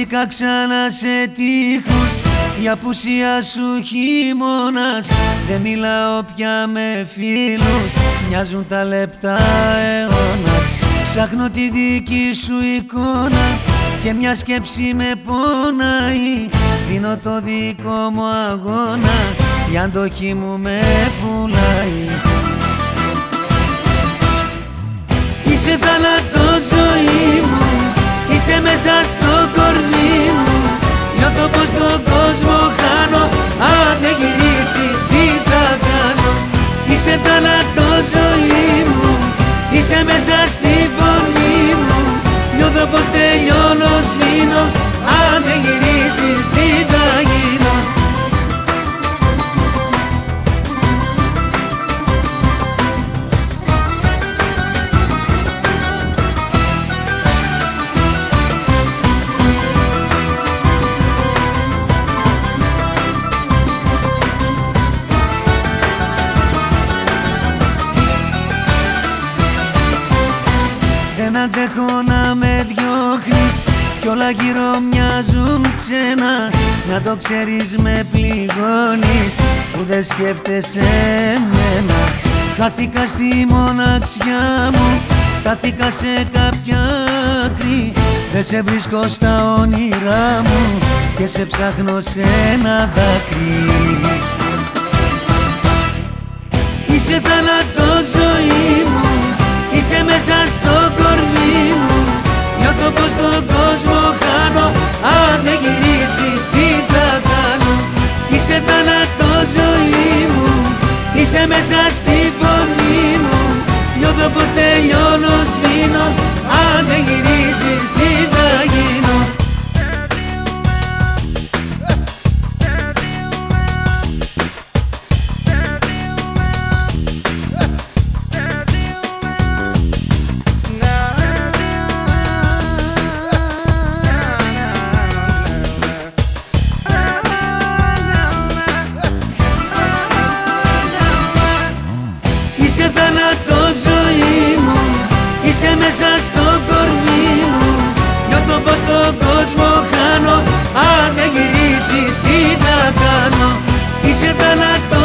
Βρήκα ξανά σε τείχους. Η απουσία σου χειμώνας. Δεν μιλάω πια με φίλους. Μοιάζουν τα λεπτά αιώνας. Ψάχνω τη δική σου εικόνα. Και μια σκέψη με πονάει. Δίνω το δικό μου αγώνα. Η αντοχή μου με πουλάει. Είσαι θάνατος ζωή μου. Είσαι μέσα στο Είσαι θάνατο ζωή μου. Είσαι μέσα στη φωνή μου. Νιώθω πως τελειώνω σβήνω. Αν δεν γυρίσεις Δεν αντέχω να με διώχνεις. Κι όλα γύρω μοιάζουν ξένα. Να το ξέρεις με πληγώνεις Που δεν σκέφτεσαι εμένα. Χάθηκα στη μοναξιά μου Στάθηκα σε κάποια άκρη. Δεν σε βρίσκω στα όνειρά μου Και σε ψάχνω σε ένα δάκρυ. Είσαι θάνατος ζωή μου Είσαι μέσα στο Είσαι θάνατο ζωή μου. Είσαι μέσα στη φωνή μου. Νιώθω πως τελειώνω σβήνω. Αν δεν γυρίζεις τι θα γίνω. Είσαι θάνατο ζωή μου. Είσαι μέσα στο κορμί μου. Νιώθω πως στον κόσμο χάνω. Αν δεν γυρίσεις τι θα κάνω; Είσαι θάνατο